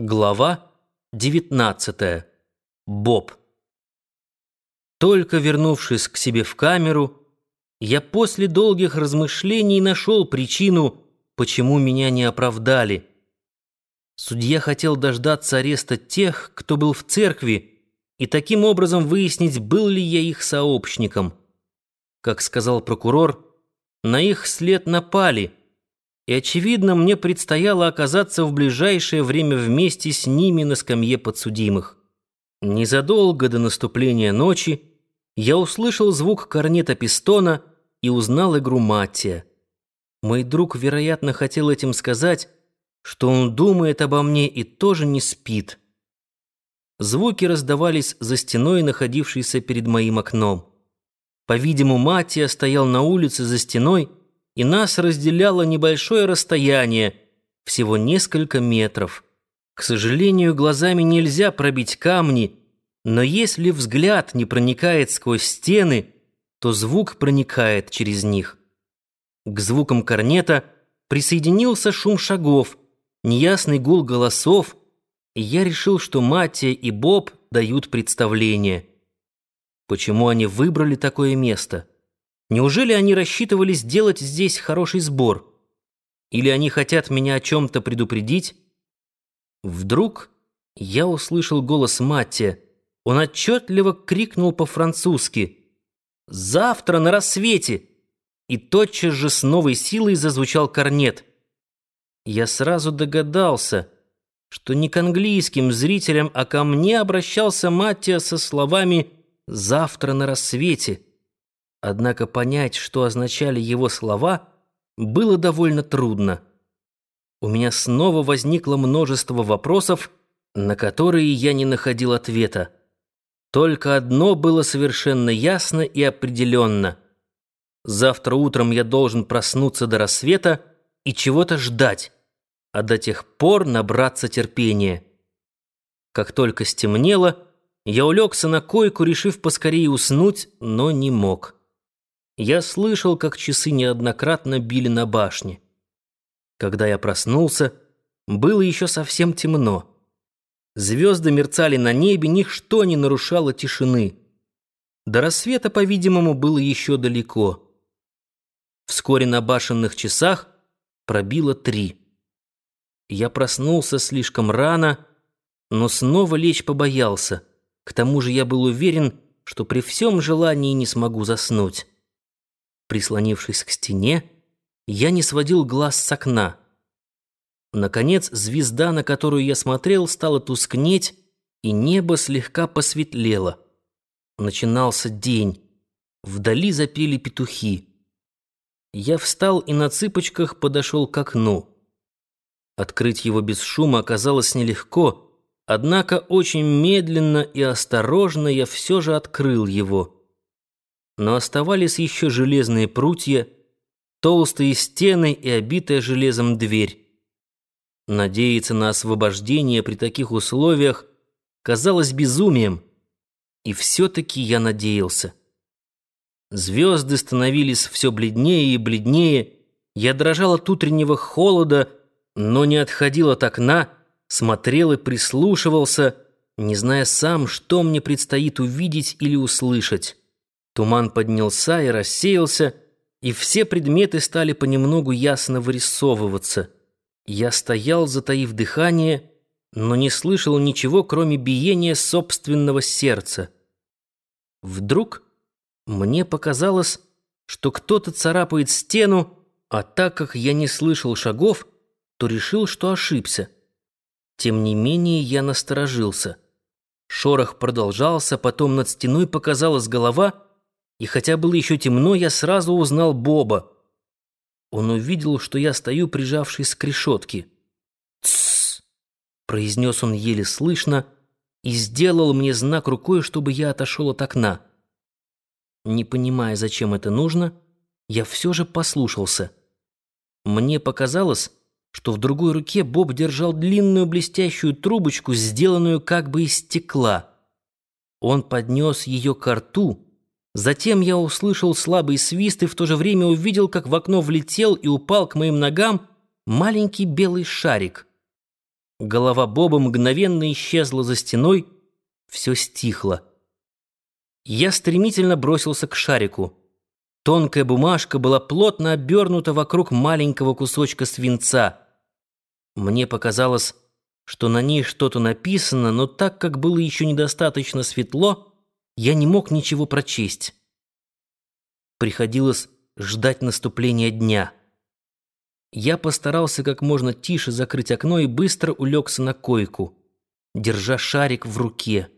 Глава 19. Боб. Только вернувшись к себе в камеру, я после долгих размышлений нашел причину, почему меня не оправдали. Судья хотел дождаться ареста тех, кто был в церкви, и таким образом выяснить, был ли я их сообщником. Как сказал прокурор, на их след напали — и, очевидно, мне предстояло оказаться в ближайшее время вместе с ними на скамье подсудимых. Незадолго до наступления ночи я услышал звук корнета пистона и узнал игру Маттия. Мой друг, вероятно, хотел этим сказать, что он думает обо мне и тоже не спит. Звуки раздавались за стеной, находившейся перед моим окном. По-видимому, Маттия стоял на улице за стеной, и нас разделяло небольшое расстояние, всего несколько метров. К сожалению, глазами нельзя пробить камни, но если взгляд не проникает сквозь стены, то звук проникает через них. К звукам корнета присоединился шум шагов, неясный гул голосов, и я решил, что Матия и Боб дают представление. Почему они выбрали такое место? Неужели они рассчитывали сделать здесь хороший сбор? Или они хотят меня о чем-то предупредить? Вдруг я услышал голос Матти. Он отчетливо крикнул по-французски «Завтра на рассвете!» И тотчас же с новой силой зазвучал корнет. Я сразу догадался, что не к английским зрителям, а ко мне обращался Маттия со словами «Завтра на рассвете». Однако понять, что означали его слова, было довольно трудно. У меня снова возникло множество вопросов, на которые я не находил ответа. Только одно было совершенно ясно и определенно. Завтра утром я должен проснуться до рассвета и чего-то ждать, а до тех пор набраться терпения. Как только стемнело, я улегся на койку, решив поскорее уснуть, но не мог. Я слышал, как часы неоднократно били на башне. Когда я проснулся, было еще совсем темно. Звезды мерцали на небе, ничто не нарушало тишины. До рассвета, по-видимому, было еще далеко. Вскоре на башенных часах пробило три. Я проснулся слишком рано, но снова лечь побоялся. К тому же я был уверен, что при всем желании не смогу заснуть. Прислонившись к стене, я не сводил глаз с окна. Наконец, звезда, на которую я смотрел, стала тускнеть, и небо слегка посветлело. Начинался день. Вдали запели петухи. Я встал и на цыпочках подошел к окну. Открыть его без шума оказалось нелегко, однако очень медленно и осторожно я все же открыл его но оставались еще железные прутья, толстые стены и обитая железом дверь. Надеяться на освобождение при таких условиях казалось безумием, и все-таки я надеялся. Звезды становились все бледнее и бледнее, я дрожал от утреннего холода, но не отходил от окна, смотрел и прислушивался, не зная сам, что мне предстоит увидеть или услышать. Туман поднялся и рассеялся, и все предметы стали понемногу ясно вырисовываться. Я стоял, затаив дыхание, но не слышал ничего, кроме биения собственного сердца. Вдруг мне показалось, что кто-то царапает стену, а так как я не слышал шагов, то решил, что ошибся. Тем не менее я насторожился. Шорох продолжался, потом над стеной показалась голова — и хотя было еще темно, я сразу узнал Боба. Он увидел, что я стою, прижавшись к решетке. «Тссс!» — произнес он еле слышно и сделал мне знак рукой, чтобы я отошел от окна. Не понимая, зачем это нужно, я все же послушался. Мне показалось, что в другой руке Боб держал длинную блестящую трубочку, сделанную как бы из стекла. Он поднес ее к рту, Затем я услышал слабый свист и в то же время увидел, как в окно влетел и упал к моим ногам маленький белый шарик. Голова Боба мгновенно исчезла за стеной, все стихло. Я стремительно бросился к шарику. Тонкая бумажка была плотно обернута вокруг маленького кусочка свинца. Мне показалось, что на ней что-то написано, но так как было еще недостаточно светло, я не мог ничего прочесть. Приходилось ждать наступления дня. Я постарался как можно тише закрыть окно и быстро улегся на койку, держа шарик в руке.